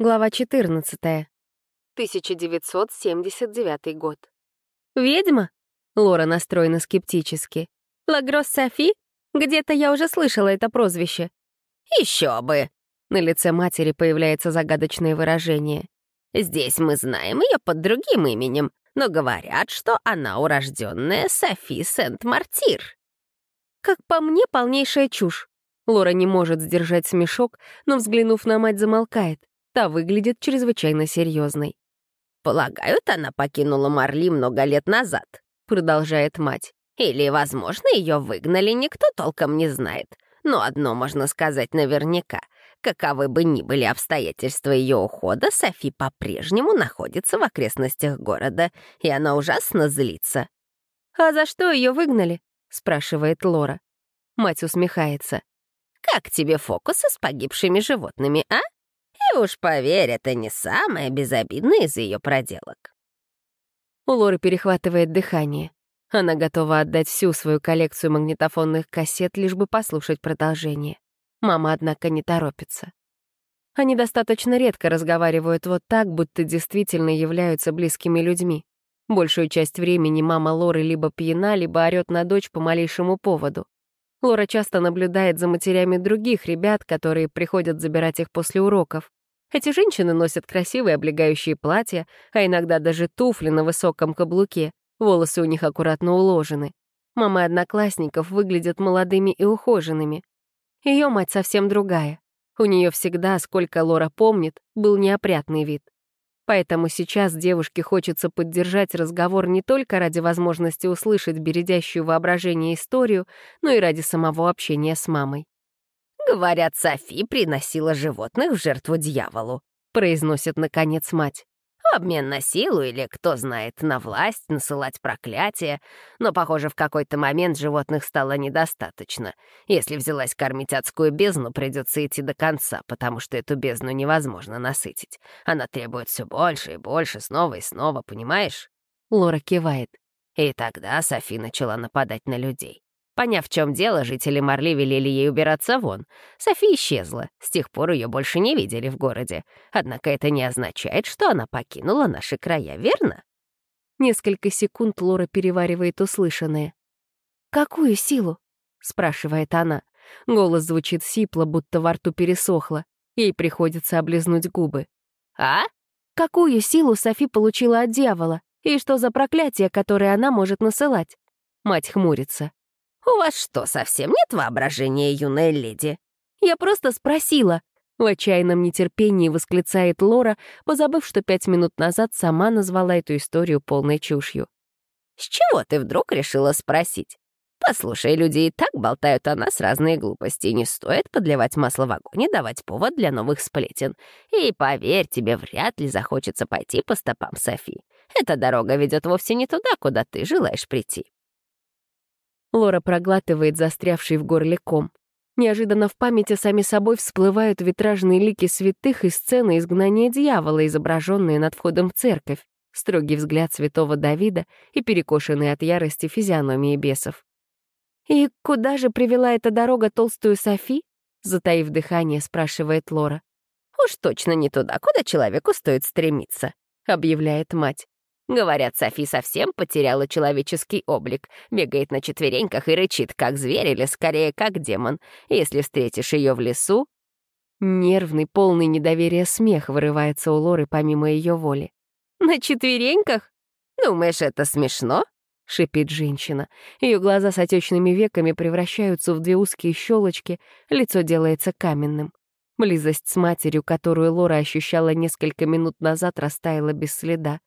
Глава 14. 1979 год. «Ведьма?» — Лора настроена скептически. «Лагрос Софи? Где-то я уже слышала это прозвище». «Еще бы!» — на лице матери появляется загадочное выражение. «Здесь мы знаем ее под другим именем, но говорят, что она урожденная Софи Сент-Мартир». Как по мне, полнейшая чушь. Лора не может сдержать смешок, но, взглянув на мать, замолкает. Та выглядит чрезвычайно серьезной. «Полагают, она покинула Марли много лет назад», — продолжает мать. «Или, возможно, ее выгнали, никто толком не знает. Но одно можно сказать наверняка. Каковы бы ни были обстоятельства ее ухода, Софи по-прежнему находится в окрестностях города, и она ужасно злится». «А за что ее выгнали?» — спрашивает Лора. Мать усмехается. Как тебе фокусы с погибшими животными, а? Уж поверь, это не самое безобидное из ее проделок. У Лоры перехватывает дыхание. Она готова отдать всю свою коллекцию магнитофонных кассет, лишь бы послушать продолжение. Мама, однако, не торопится. Они достаточно редко разговаривают вот так, будто действительно являются близкими людьми. Большую часть времени мама Лоры либо пьяна, либо орёт на дочь по малейшему поводу. Лора часто наблюдает за матерями других ребят, которые приходят забирать их после уроков. Эти женщины носят красивые облегающие платья, а иногда даже туфли на высоком каблуке. Волосы у них аккуратно уложены. Мамы одноклассников выглядят молодыми и ухоженными. Ее мать совсем другая. У нее всегда, сколько Лора помнит, был неопрятный вид. Поэтому сейчас девушке хочется поддержать разговор не только ради возможности услышать бередящую воображение историю, но и ради самого общения с мамой. «Говорят, Софи приносила животных в жертву дьяволу», — произносит, наконец, мать. Обмен на силу или, кто знает, на власть, насылать проклятие. Но, похоже, в какой-то момент животных стало недостаточно. Если взялась кормить адскую бездну, придется идти до конца, потому что эту бездну невозможно насытить. Она требует все больше и больше, снова и снова, понимаешь? Лора кивает. И тогда Софи начала нападать на людей. Поняв, в чем дело, жители Марли велели ей убираться вон. Софи исчезла. С тех пор ее больше не видели в городе. Однако это не означает, что она покинула наши края, верно? Несколько секунд Лора переваривает услышанное. «Какую силу?» — спрашивает она. Голос звучит сипло, будто во рту пересохло. Ей приходится облизнуть губы. «А?» «Какую силу Софи получила от дьявола? И что за проклятие, которое она может насылать?» Мать хмурится. «У вас что, совсем нет воображения, юная леди?» «Я просто спросила», — в отчаянном нетерпении восклицает Лора, позабыв, что пять минут назад сама назвала эту историю полной чушью. «С чего ты вдруг решила спросить? Послушай, люди и так болтают о нас разные глупости, не стоит подливать масло в огонь и давать повод для новых сплетен. И поверь, тебе вряд ли захочется пойти по стопам Софи. Эта дорога ведет вовсе не туда, куда ты желаешь прийти. Лора проглатывает застрявший в горле ком. Неожиданно в памяти сами собой всплывают витражные лики святых и сцены изгнания дьявола, изображенные над входом в церковь, строгий взгляд святого Давида и перекошенные от ярости физиономии бесов. «И куда же привела эта дорога толстую Софи?» Затаив дыхание, спрашивает Лора. «Уж точно не туда, куда человеку стоит стремиться», — объявляет мать. Говорят, Софи совсем потеряла человеческий облик, бегает на четвереньках и рычит, как зверь или, скорее, как демон. Если встретишь ее в лесу... Нервный, полный недоверия смех вырывается у Лоры помимо ее воли. «На четвереньках? Думаешь, это смешно?» — шипит женщина. Ее глаза с отечными веками превращаются в две узкие щелочки, лицо делается каменным. Близость с матерью, которую Лора ощущала несколько минут назад, растаяла без следа.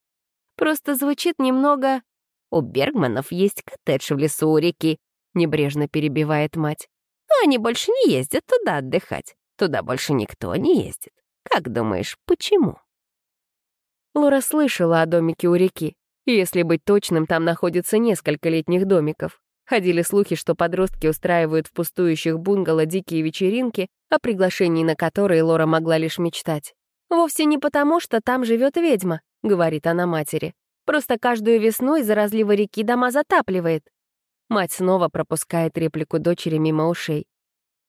Просто звучит немного... У Бергманов есть коттедж в лесу у реки, небрежно перебивает мать. они больше не ездят туда отдыхать. Туда больше никто не ездит. Как думаешь, почему? Лора слышала о домике у реки. Если быть точным, там находится несколько летних домиков. Ходили слухи, что подростки устраивают в пустующих бунгало дикие вечеринки, о приглашении на которые Лора могла лишь мечтать. Вовсе не потому, что там живет ведьма, — говорит она матери. «Просто каждую весну из-за разлива реки дома затапливает». Мать снова пропускает реплику дочери мимо ушей.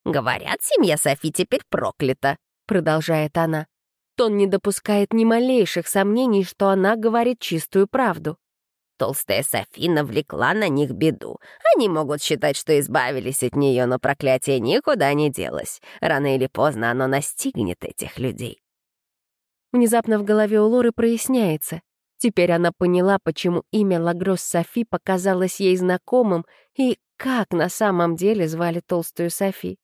«Говорят, семья Софи теперь проклята», — продолжает она. Тон не допускает ни малейших сомнений, что она говорит чистую правду. Толстая Софи навлекла на них беду. Они могут считать, что избавились от нее, но проклятие никуда не делось. Рано или поздно оно настигнет этих людей. Внезапно в голове у Лоры проясняется. Теперь она поняла, почему имя Лагрос Софи показалось ей знакомым и как на самом деле звали толстую Софи.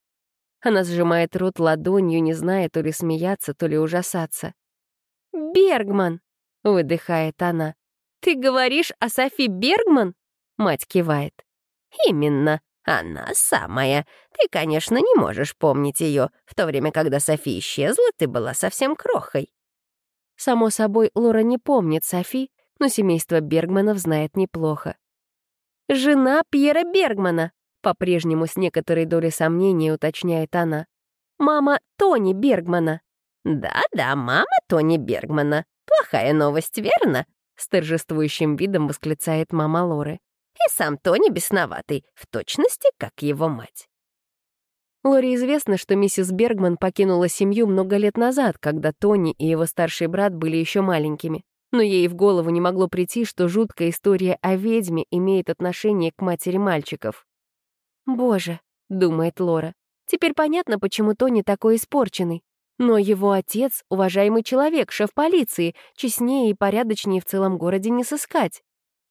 Она сжимает рот ладонью, не зная то ли смеяться, то ли ужасаться. «Бергман!» — выдыхает она. «Ты говоришь о Софи Бергман?» Мать кивает. «Именно, она самая. Ты, конечно, не можешь помнить ее. В то время, когда Софи исчезла, ты была совсем крохой». Само собой, Лора не помнит Софи, но семейство Бергманов знает неплохо. «Жена Пьера Бергмана», — по-прежнему с некоторой долей сомнения уточняет она. «Мама Тони Бергмана». «Да-да, мама Тони Бергмана. Плохая новость, верно?» С торжествующим видом восклицает мама Лоры. «И сам Тони бесноватый, в точности, как его мать». Лоре известно, что миссис Бергман покинула семью много лет назад, когда Тони и его старший брат были еще маленькими. Но ей в голову не могло прийти, что жуткая история о ведьме имеет отношение к матери мальчиков. «Боже», — думает Лора, — «теперь понятно, почему Тони такой испорченный. Но его отец — уважаемый человек, шеф полиции, честнее и порядочнее в целом городе не сыскать.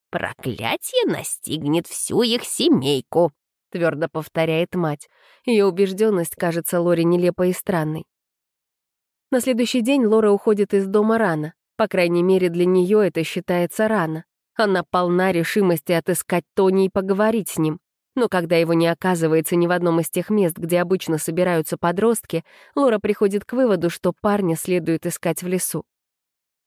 «Проклятие настигнет всю их семейку», — твердо повторяет мать. Ее убежденность кажется Лоре нелепой и странной. На следующий день Лора уходит из дома рано. По крайней мере, для нее это считается рано. Она полна решимости отыскать Тони и поговорить с ним. Но когда его не оказывается ни в одном из тех мест, где обычно собираются подростки, Лора приходит к выводу, что парня следует искать в лесу.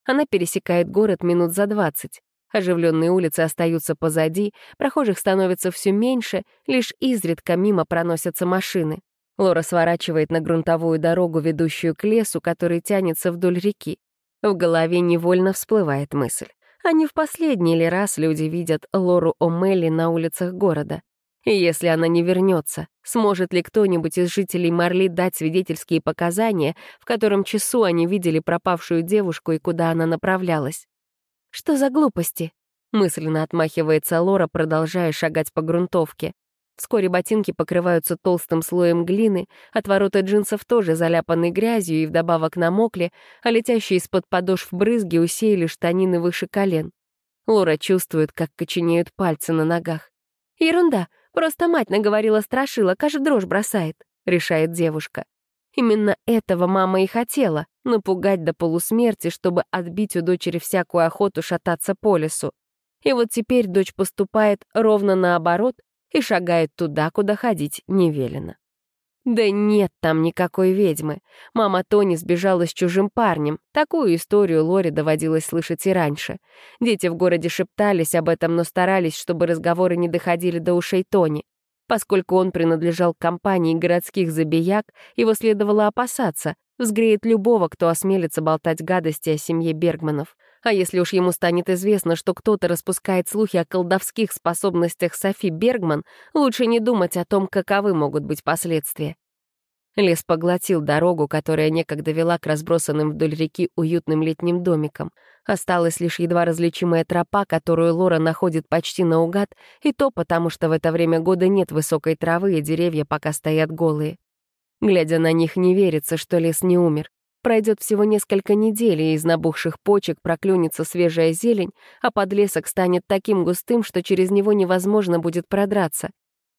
Она пересекает город минут за двадцать. Оживленные улицы остаются позади, прохожих становится все меньше, лишь изредка мимо проносятся машины. Лора сворачивает на грунтовую дорогу, ведущую к лесу, который тянется вдоль реки. В голове невольно всплывает мысль. А не в последний ли раз люди видят Лору О'Мелли на улицах города? И если она не вернется, сможет ли кто-нибудь из жителей Марли дать свидетельские показания, в котором часу они видели пропавшую девушку и куда она направлялась? «Что за глупости?» — мысленно отмахивается Лора, продолжая шагать по грунтовке. Вскоре ботинки покрываются толстым слоем глины, отвороты джинсов тоже заляпаны грязью и вдобавок намокли, а летящие из-под подошв брызги усеяли штанины выше колен. Лора чувствует, как коченеют пальцы на ногах. «Ерунда, Просто мать наговорила страшила, кажется, дрожь бросает», — решает девушка. Именно этого мама и хотела — напугать до полусмерти, чтобы отбить у дочери всякую охоту шататься по лесу. И вот теперь дочь поступает ровно наоборот и шагает туда, куда ходить не велено. Да нет там никакой ведьмы. Мама Тони сбежала с чужим парнем. Такую историю Лоре доводилось слышать и раньше. Дети в городе шептались об этом, но старались, чтобы разговоры не доходили до ушей Тони. Поскольку он принадлежал компании городских забияк, его следовало опасаться, взгреет любого, кто осмелится болтать гадости о семье Бергманов. А если уж ему станет известно, что кто-то распускает слухи о колдовских способностях Софи Бергман, лучше не думать о том, каковы могут быть последствия. Лес поглотил дорогу, которая некогда вела к разбросанным вдоль реки уютным летним домикам. Осталась лишь едва различимая тропа, которую Лора находит почти наугад, и то потому, что в это время года нет высокой травы, и деревья пока стоят голые. Глядя на них, не верится, что лес не умер. Пройдет всего несколько недель, и из набухших почек проклюнется свежая зелень, а подлесок станет таким густым, что через него невозможно будет продраться.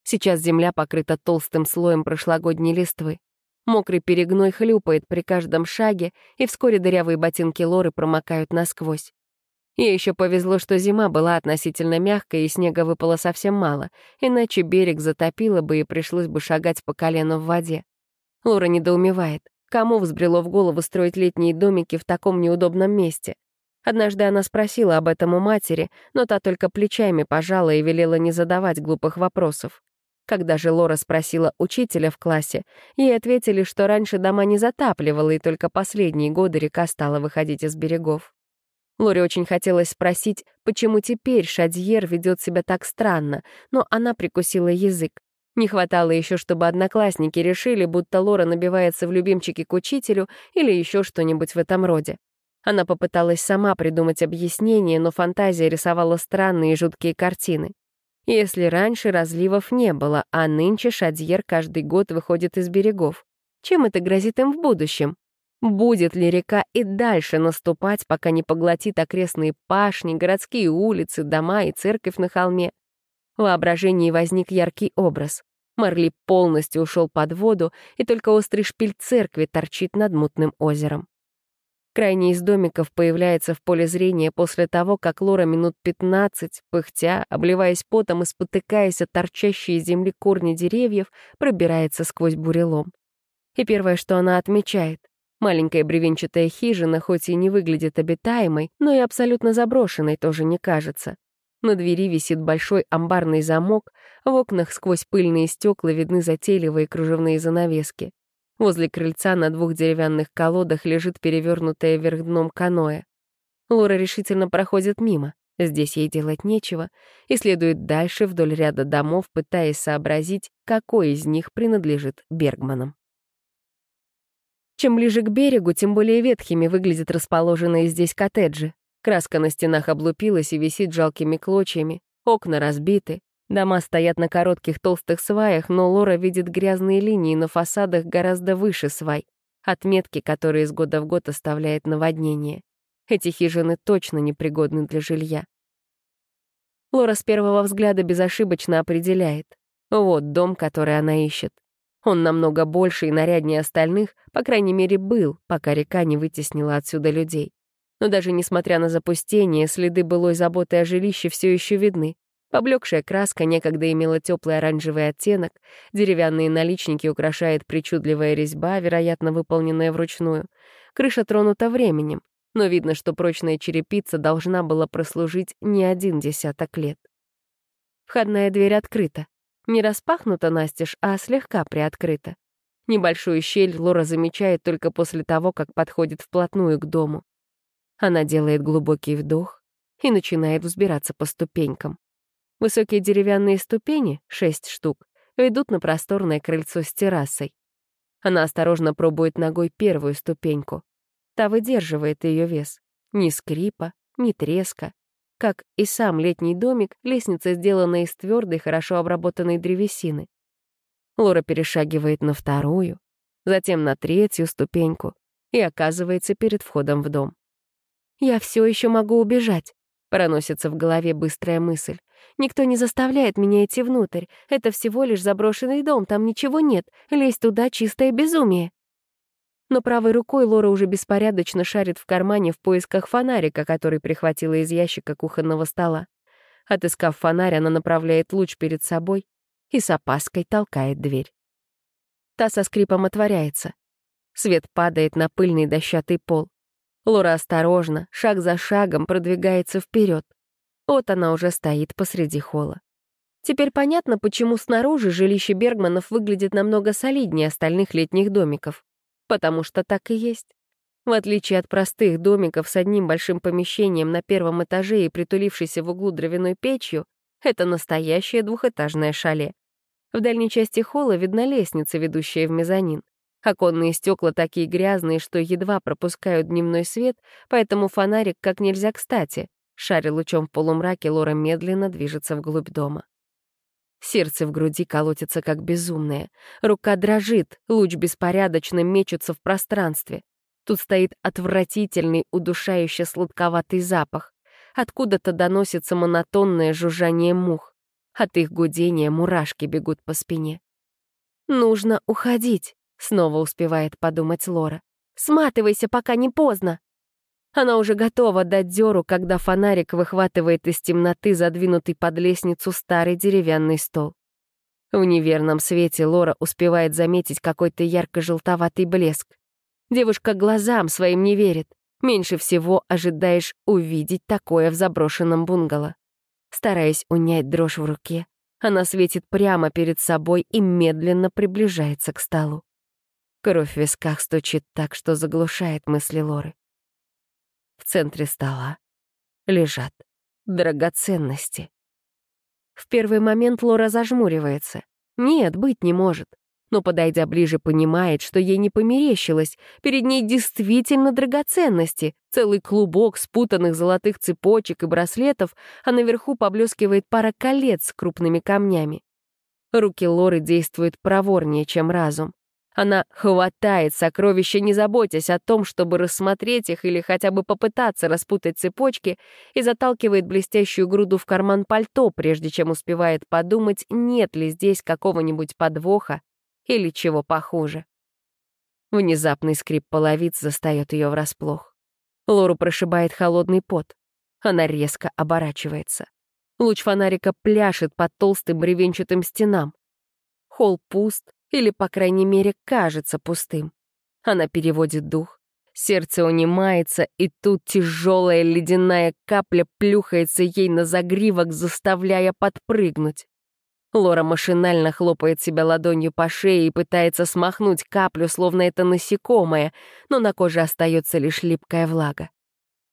Сейчас земля покрыта толстым слоем прошлогодней листвы. Мокрый перегной хлюпает при каждом шаге, и вскоре дырявые ботинки Лоры промокают насквозь. Ей еще повезло, что зима была относительно мягкой, и снега выпало совсем мало, иначе берег затопило бы и пришлось бы шагать по колено в воде. Лора недоумевает, кому взбрело в голову строить летние домики в таком неудобном месте. Однажды она спросила об этом у матери, но та только плечами пожала и велела не задавать глупых вопросов. Когда же Лора спросила учителя в классе, ей ответили, что раньше дома не затапливало, и только последние годы река стала выходить из берегов. Лоре очень хотелось спросить, почему теперь Шадьер ведет себя так странно, но она прикусила язык. Не хватало еще, чтобы одноклассники решили, будто Лора набивается в любимчики к учителю или еще что-нибудь в этом роде. Она попыталась сама придумать объяснение, но фантазия рисовала странные и жуткие картины. Если раньше разливов не было, а нынче Шадьер каждый год выходит из берегов, чем это грозит им в будущем? Будет ли река и дальше наступать, пока не поглотит окрестные пашни, городские улицы, дома и церковь на холме? В воображении возник яркий образ. Марли полностью ушел под воду, и только острый шпиль церкви торчит над мутным озером. Крайний из домиков появляется в поле зрения после того, как Лора минут 15, пыхтя, обливаясь потом и спотыкаясь от торчащей из земли корни деревьев, пробирается сквозь бурелом. И первое, что она отмечает, маленькая бревенчатая хижина, хоть и не выглядит обитаемой, но и абсолютно заброшенной тоже не кажется. На двери висит большой амбарный замок, в окнах сквозь пыльные стекла видны затейливые кружевные занавески. Возле крыльца на двух деревянных колодах лежит перевернутое вверх дном каноэ. Лора решительно проходит мимо. Здесь ей делать нечего, и следует дальше вдоль ряда домов, пытаясь сообразить, какой из них принадлежит Бергманам. Чем ближе к берегу, тем более ветхими выглядят расположенные здесь коттеджи. Краска на стенах облупилась и висит жалкими клочьями, окна разбиты, дома стоят на коротких толстых сваях, но Лора видит грязные линии на фасадах гораздо выше свай, отметки, которые из года в год оставляет наводнение. Эти хижины точно непригодны для жилья. Лора с первого взгляда безошибочно определяет. Вот дом, который она ищет. Он намного больше и наряднее остальных, по крайней мере, был, пока река не вытеснила отсюда людей. Но даже несмотря на запустение, следы былой заботы о жилище все еще видны. Поблекшая краска некогда имела теплый оранжевый оттенок, деревянные наличники украшает причудливая резьба, вероятно, выполненная вручную. Крыша тронута временем, но видно, что прочная черепица должна была прослужить не один десяток лет. Входная дверь открыта. Не распахнута настежь, а слегка приоткрыта. Небольшую щель Лора замечает только после того, как подходит вплотную к дому. Она делает глубокий вдох и начинает взбираться по ступенькам. Высокие деревянные ступени, шесть штук, ведут на просторное крыльцо с террасой. Она осторожно пробует ногой первую ступеньку. Та выдерживает ее вес. Ни скрипа, ни треска. Как и сам летний домик, лестница сделана из твердой, хорошо обработанной древесины. Лора перешагивает на вторую, затем на третью ступеньку и оказывается перед входом в дом. «Я все еще могу убежать», — проносится в голове быстрая мысль. «Никто не заставляет меня идти внутрь. Это всего лишь заброшенный дом, там ничего нет. Лезть туда — чистое безумие». Но правой рукой Лора уже беспорядочно шарит в кармане в поисках фонарика, который прихватила из ящика кухонного стола. Отыскав фонарь, она направляет луч перед собой и с опаской толкает дверь. Та со скрипом отворяется. Свет падает на пыльный дощатый пол. Лора осторожно, шаг за шагом продвигается вперед. Вот она уже стоит посреди холла. Теперь понятно, почему снаружи жилище Бергманов выглядит намного солиднее остальных летних домиков. Потому что так и есть. В отличие от простых домиков с одним большим помещением на первом этаже и притулившейся в углу дровяной печью, это настоящее двухэтажное шале. В дальней части холла видна лестница, ведущая в мезонин. Оконные стекла такие грязные, что едва пропускают дневной свет, поэтому фонарик как нельзя кстати. Шаря лучом в полумраке, Лора медленно движется вглубь дома. Сердце в груди колотится как безумное. Рука дрожит, луч беспорядочно мечется в пространстве. Тут стоит отвратительный, удушающе сладковатый запах. Откуда-то доносится монотонное жужжание мух. От их гудения мурашки бегут по спине. Нужно уходить. Снова успевает подумать Лора. «Сматывайся, пока не поздно!» Она уже готова дать дёру, когда фонарик выхватывает из темноты задвинутый под лестницу старый деревянный стол. В неверном свете Лора успевает заметить какой-то ярко-желтоватый блеск. Девушка глазам своим не верит. Меньше всего ожидаешь увидеть такое в заброшенном бунгало. Стараясь унять дрожь в руке, она светит прямо перед собой и медленно приближается к столу. Кровь в висках стучит так, что заглушает мысли Лоры. В центре стола лежат драгоценности. В первый момент Лора зажмуривается. Нет, быть не может. Но, подойдя ближе, понимает, что ей не померещилось. Перед ней действительно драгоценности. Целый клубок спутанных золотых цепочек и браслетов, а наверху поблескивает пара колец с крупными камнями. Руки Лоры действуют проворнее, чем разум. Она хватает сокровища, не заботясь о том, чтобы рассмотреть их или хотя бы попытаться распутать цепочки, и заталкивает блестящую груду в карман пальто, прежде чем успевает подумать, нет ли здесь какого-нибудь подвоха или чего похуже. Внезапный скрип половиц застает ее врасплох. Лору прошибает холодный пот. Она резко оборачивается. Луч фонарика пляшет по толстым бревенчатым стенам. Холл пуст, или, по крайней мере, кажется пустым. Она переводит дух. Сердце унимается, и тут тяжелая ледяная капля плюхается ей на загривок, заставляя подпрыгнуть. Лора машинально хлопает себя ладонью по шее и пытается смахнуть каплю, словно это насекомое, но на коже остается лишь липкая влага.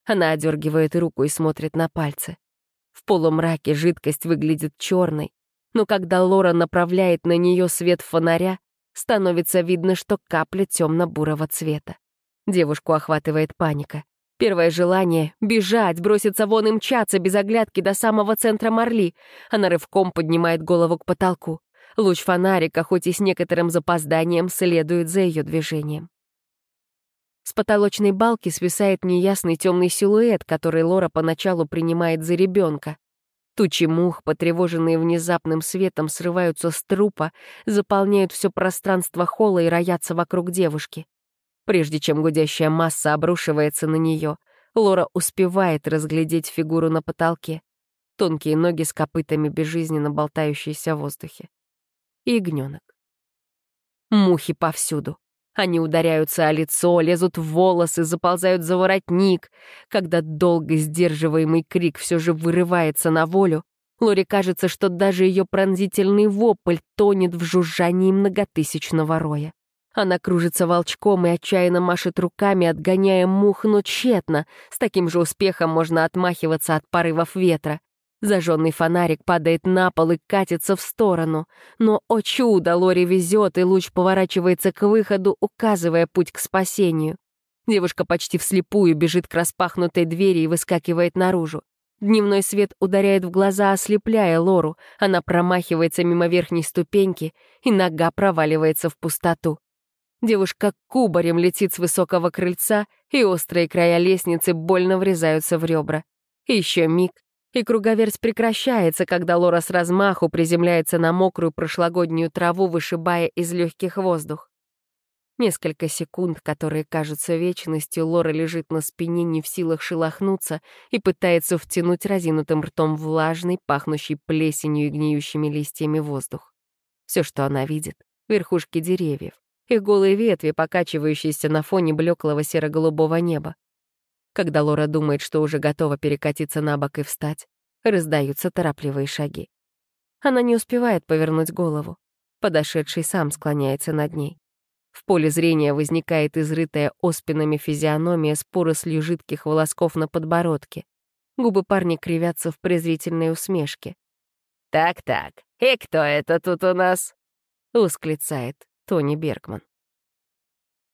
Она одергивает руку и смотрит на пальцы. В полумраке жидкость выглядит черной, но когда Лора направляет на нее свет фонаря, становится видно, что капля темно-бурого цвета. Девушку охватывает паника. Первое желание — бежать, броситься вон и мчаться без оглядки до самого центра Марли. Она рывком поднимает голову к потолку. Луч фонарика, хоть и с некоторым запозданием, следует за ее движением. С потолочной балки свисает неясный темный силуэт, который Лора поначалу принимает за ребенка. Тучи мух, потревоженные внезапным светом, срываются с трупа, заполняют все пространство холла и роятся вокруг девушки. Прежде чем гудящая масса обрушивается на нее, Лора успевает разглядеть фигуру на потолке. Тонкие ноги с копытами, безжизненно болтающиеся в воздухе. И. Мухи повсюду. Они ударяются о лицо, лезут в волосы, заползают за воротник. Когда долго сдерживаемый крик все же вырывается на волю, Лоре кажется, что даже ее пронзительный вопль тонет в жужжании многотысячного роя. Она кружится волчком и отчаянно машет руками, отгоняя мух, но тщетно. С таким же успехом можно отмахиваться от порывов ветра. Зажженный фонарик падает на пол и катится в сторону. Но, о чудо, Лори везет, и луч поворачивается к выходу, указывая путь к спасению. Девушка почти вслепую бежит к распахнутой двери и выскакивает наружу. Дневной свет ударяет в глаза, ослепляя Лору. Она промахивается мимо верхней ступеньки, и нога проваливается в пустоту. Девушка кубарем летит с высокого крыльца, и острые края лестницы больно врезаются в ребра. Еще миг, и круговерть прекращается, когда Лора с размаху приземляется на мокрую прошлогоднюю траву, вышибая из легких воздух. Несколько секунд, которые кажутся вечностью, Лора лежит на спине, не в силах шелохнуться, и пытается втянуть разинутым ртом влажный, пахнущий плесенью и гниющими листьями воздух. Все, что она видит — верхушки деревьев, их голые ветви, покачивающиеся на фоне блеклого серо-голубого неба. Когда Лора думает, что уже готова перекатиться на бок и встать, раздаются торопливые шаги. Она не успевает повернуть голову. Подошедший сам склоняется над ней. В поле зрения возникает изрытая оспинами физиономия с порослью жидких волосков на подбородке. Губы парня кривятся в презрительной усмешке. «Так-так, и кто это тут у нас?» — усклицает Тони Бергман.